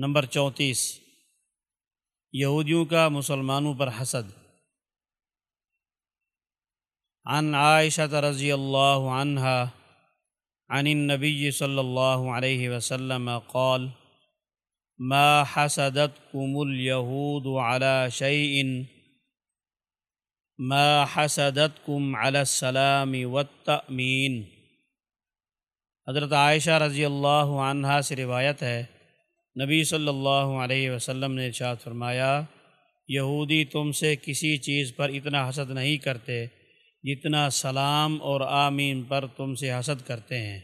Number چونتیس۔ یہودیوں کا مسلمانوں پر حسد۔ عن عائشة رضی اللہ عنہا عن النبی صلی اللہ علیہ وسلم قال، ما حسدتكم اليهود على شيء ما حسدتكم على السلام والتأمین۔ حضرت عائشہ رضی اللہ عنہا سے روایت ہے نبی صلی اللہ علیہ وسلم نے ارشاد فرمایا، یہودی تم سے کسی چیز پر اتنا حسد نہیں کرتے جتنا سلام اور آمین پر تم سے حسد کرتے ہیں۔